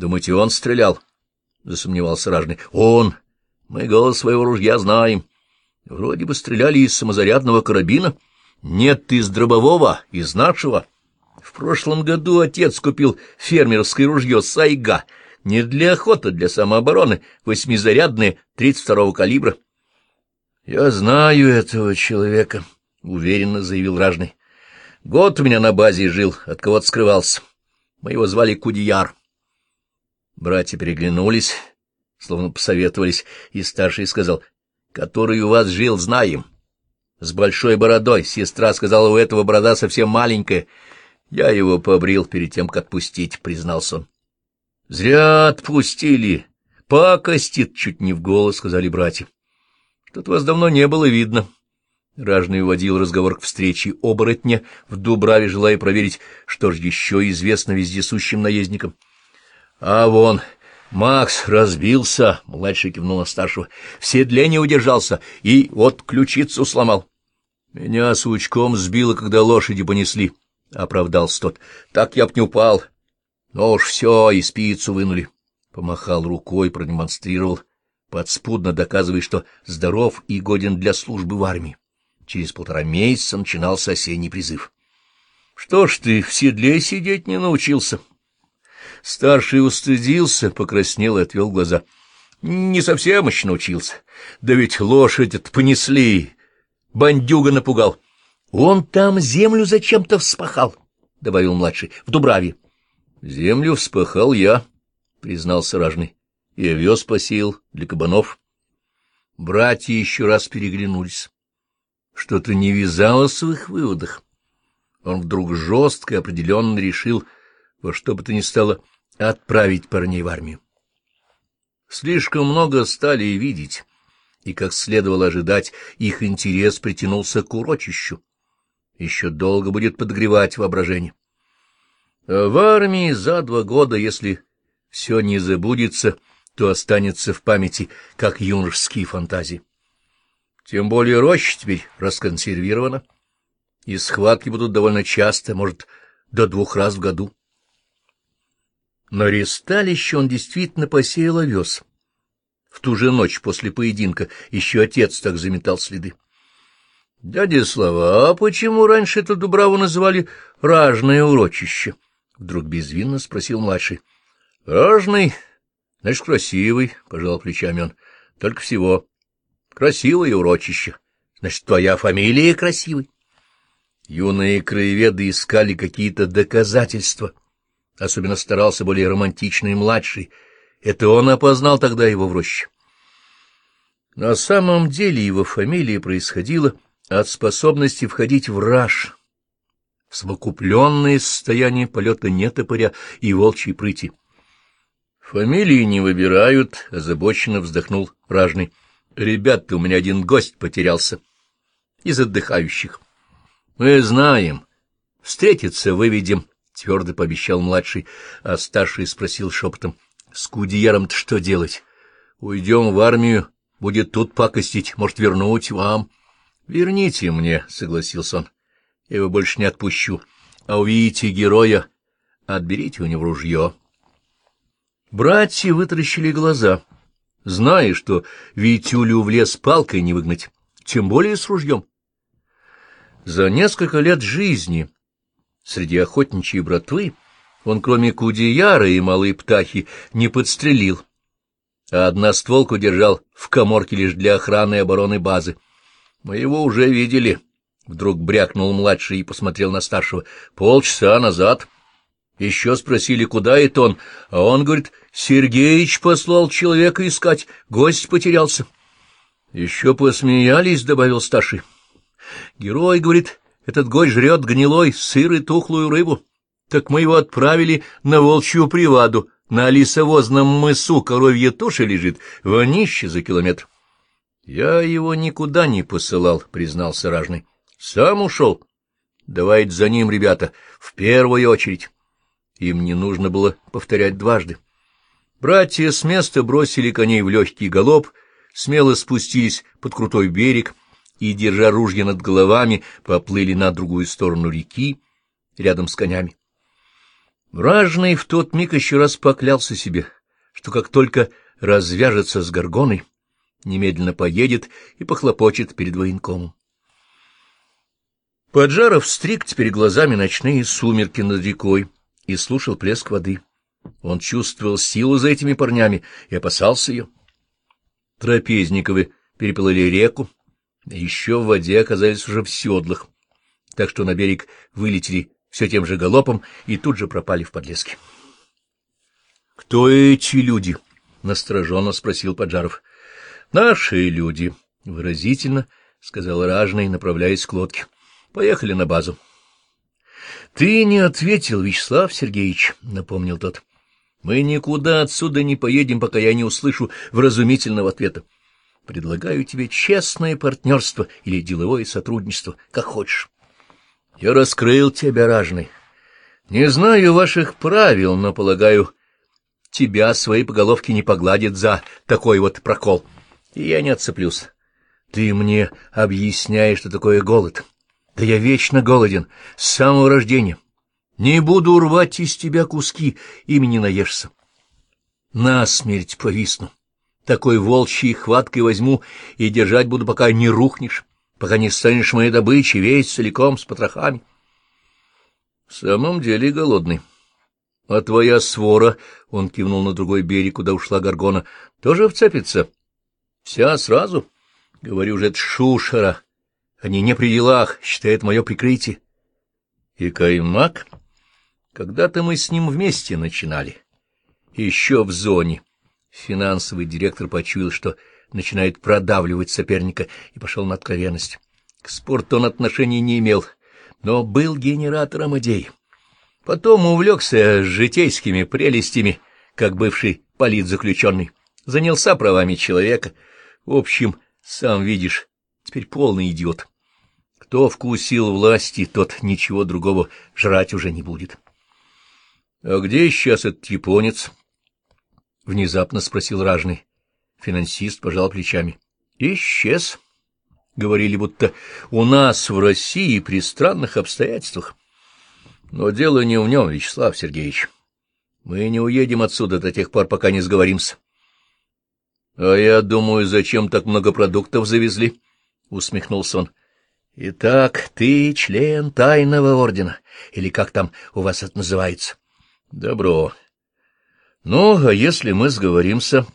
Думаете, он стрелял? — засомневался ражный. — Он! Мы голос своего ружья знаем. Вроде бы стреляли из самозарядного карабина. Нет, из дробового, из нашего. В прошлом году отец купил фермерское ружье «Сайга». Не для охоты, для самообороны, восьмизарядное, тридцать второго калибра. — Я знаю этого человека, — уверенно заявил ражный. — Год у меня на базе жил, от кого-то скрывался. Мы его звали Кудияр. Братья переглянулись, словно посоветовались, и старший сказал, — Который у вас жил, знаем. С большой бородой. Сестра сказала, у этого борода совсем маленькая. Я его побрил перед тем, как отпустить, — признался он. — Зря отпустили. Пакостит, — чуть не в голос сказали братья. — Тут вас давно не было видно. Ражный уводил разговор к встрече оборотня в Дубраве, желая проверить, что же еще известно вездесущим наездникам. — А вон, Макс разбился, — младший кивнул на старшего, — в седле не удержался и вот ключицу сломал. — Меня сучком сбило, когда лошади понесли, — оправдался тот. — Так я б не упал. Но уж все, и спицу вынули. Помахал рукой, продемонстрировал, подспудно доказывая, что здоров и годен для службы в армии. Через полтора месяца начинался осенний призыв. — Что ж ты в седле сидеть не научился? — Старший устыдился, покраснел и отвел глаза. Не совсем еще научился. Да ведь лошадь это понесли. Бандюга напугал. Он там землю зачем-то вспахал, — добавил младший, — в Дубраве. — Землю вспахал я, — признался ражный, — и овес посеял для кабанов. Братья еще раз переглянулись. Что-то не вязалось в их выводах. Он вдруг жестко и определенно решил, во что бы то ни стало, отправить парней в армию. Слишком много стали видеть, и, как следовало ожидать, их интерес притянулся к урочищу. Еще долго будет подгревать воображение. А в армии за два года, если все не забудется, то останется в памяти, как юношеские фантазии. Тем более роща теперь расконсервирована, и схватки будут довольно часто, может, до двух раз в году. На ресталище он действительно посеял овес. В ту же ночь после поединка еще отец так заметал следы. — Дядя Слава, а почему раньше эту Дубраву называли «ражное урочище»? — вдруг безвинно спросил младший. — Ражный, значит, красивый, — пожал плечами он, — только всего. Красивое урочище, значит, твоя фамилия красивый. Юные краеведы искали какие-то доказательства — Особенно старался более романтичный младший. Это он опознал тогда его в роще. На самом деле его фамилия происходила от способности входить в раж, в совокупленное состояние полета нетопыря и волчьей прыти. Фамилии не выбирают, — озабоченно вздохнул ражный. Ребята, у меня один гость потерялся из отдыхающих. Мы знаем, встретиться выведем, — твердо пообещал младший, а старший спросил шепотом. — С Кудеяром-то что делать? Уйдем в армию, будет тут пакостить, может, вернуть вам. — Верните мне, — согласился он. — Я его больше не отпущу. А увидите героя, отберите у него ружье. Братья вытаращили глаза, зная, что Витюлю в лес палкой не выгнать, тем более с ружьем. За несколько лет жизни Среди охотничьей братвы он, кроме Кудеяра и малой птахи, не подстрелил, а одностволку держал в коморке лишь для охраны и обороны базы. Мы его уже видели. Вдруг брякнул младший и посмотрел на старшего. Полчаса назад. Еще спросили, куда это он, а он говорит, Сергеич послал человека искать, гость потерялся. Еще посмеялись, — добавил старший. Герой, говорит, этот гость жрет гнилой сыр и тухлую рыбу. Так мы его отправили на волчью приваду, на лесовозном мысу коровья туша лежит, вонище за километр. — Я его никуда не посылал, — признался ражный. — Сам ушел. Давайте за ним, ребята, в первую очередь. Им не нужно было повторять дважды. Братья с места бросили коней в легкий галоп, смело спустились под крутой берег, и, держа ружья над головами, поплыли на другую сторону реки, рядом с конями. Ражный в тот миг еще раз поклялся себе, что как только развяжется с горгоной, немедленно поедет и похлопочет перед военкомом. Поджаров стриг теперь глазами ночные сумерки над рекой и слушал плеск воды. Он чувствовал силу за этими парнями и опасался ее. Трапезниковы переплыли реку, еще в воде оказались уже в седлах, так что на берег вылетели все тем же галопом и тут же пропали в подлеске. — Кто эти люди? — настороженно спросил Поджаров. — Наши люди, — выразительно сказал Ражный, направляясь к лодке. — Поехали на базу. — Ты не ответил, Вячеслав Сергеевич, — напомнил тот. — Мы никуда отсюда не поедем, пока я не услышу вразумительного ответа. Предлагаю тебе честное партнерство или деловое сотрудничество, как хочешь. Я раскрыл тебя, ражный. Не знаю ваших правил, но, полагаю, тебя свои поголовки не погладят за такой вот прокол. И я не отцеплюсь. Ты мне объясняешь, что такое голод. Да я вечно голоден, с самого рождения. Не буду рвать из тебя куски, ими не наешься. Насмерть повисну. Такой волчьей хваткой возьму и держать буду, пока не рухнешь, пока не станешь моей добычей весь целиком с потрохами. В самом деле голодный. А твоя свора, — он кивнул на другой берег, куда ушла Горгона, — тоже вцепится? Вся сразу? Говорю же, это шушера. Они не при делах, считает мое прикрытие. И Каймак? Когда-то мы с ним вместе начинали. Еще в зоне. Финансовый директор почуял, что начинает продавливать соперника, и пошел на откровенность. К спорту он отношений не имел, но был генератором идей. Потом увлекся житейскими прелестями, как бывший политзаключенный. Занялся правами человека. В общем, сам видишь, теперь полный идиот. Кто вкусил власти, тот ничего другого жрать уже не будет. — А где сейчас этот японец? — внезапно спросил ражный. Финансист пожал плечами. — Исчез. Говорили, будто у нас в России при странных обстоятельствах. Но дело не в нем, Вячеслав Сергеевич. Мы не уедем отсюда до тех пор, пока не сговоримся. — А я думаю, зачем так много продуктов завезли? — усмехнулся он. — Итак, ты член тайного ордена, или как там у вас это называется? — Добро. Ну, а если мы сговоримся,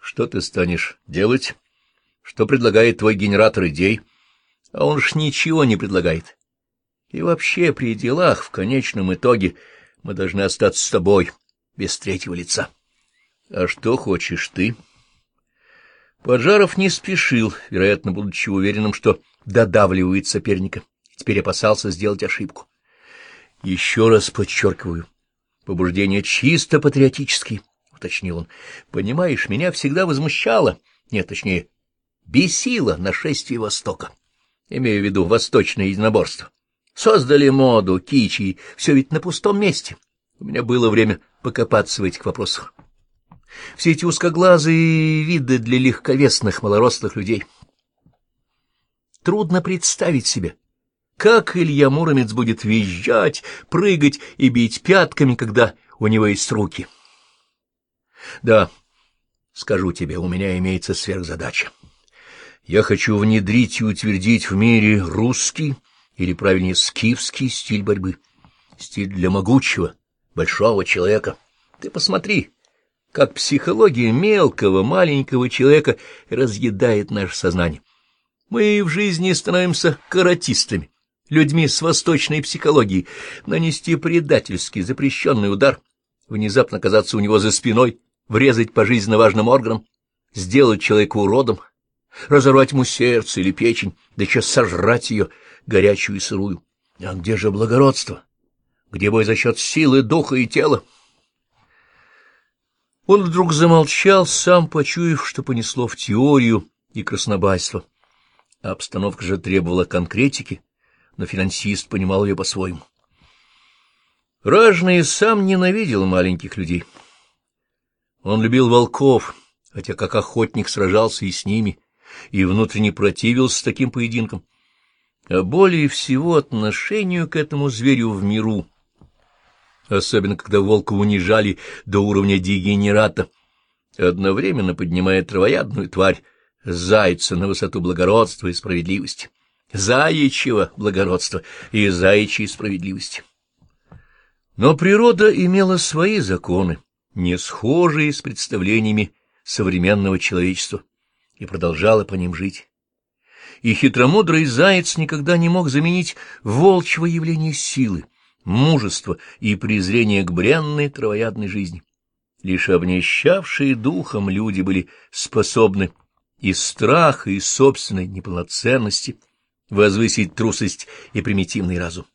что ты станешь делать? Что предлагает твой генератор идей? А он ж ничего не предлагает. И вообще при делах в конечном итоге мы должны остаться с тобой, без третьего лица. А что хочешь ты? Поджаров не спешил, вероятно, будучи уверенным, что додавливает соперника, теперь опасался сделать ошибку. Еще раз подчеркиваю, побуждение чисто патриотические, — уточнил он. — Понимаешь, меня всегда возмущало, нет, точнее, бесило нашествие Востока. Имею в виду восточное единоборство. Создали моду, кичи, все ведь на пустом месте. У меня было время покопаться в этих вопросах. Все эти узкоглазые виды для легковесных малорослых людей. Трудно представить себе, как Илья Муромец будет визжать, прыгать и бить пятками, когда у него есть руки. Да, скажу тебе, у меня имеется сверхзадача. Я хочу внедрить и утвердить в мире русский, или, правильнее, скифский стиль борьбы. Стиль для могучего, большого человека. Ты посмотри, как психология мелкого, маленького человека разъедает наше сознание. Мы в жизни становимся каратистами, людьми с восточной психологией. Нанести предательский, запрещенный удар, внезапно оказаться у него за спиной, врезать по жизненно важным органам, сделать человека уродом, разорвать ему сердце или печень, да еще сожрать ее, горячую и сырую. А где же благородство? Где бой за счет силы духа и тела? Он вдруг замолчал, сам почуяв, что понесло в теорию и краснобайство. Обстановка же требовала конкретики, но финансист понимал ее по-своему. Ражный сам ненавидел маленьких людей. Он любил волков, хотя как охотник сражался и с ними, и внутренне противился таким поединкам а более всего отношению к этому зверю в миру. особенно когда волка унижали до уровня дегенерата, одновременно поднимая травоядную тварь, зайца на высоту благородства и справедливости, заячьего благородства и заячьей справедливости. Но природа имела свои законы, не схожие с представлениями современного человечества, и продолжала по ним жить. И хитромудрый заяц никогда не мог заменить волчьего явления силы, мужества и презрения к бренной травоядной жизни. Лишь обнищавшие духом люди были способны из страха и собственной неполноценности возвысить трусость и примитивный разум.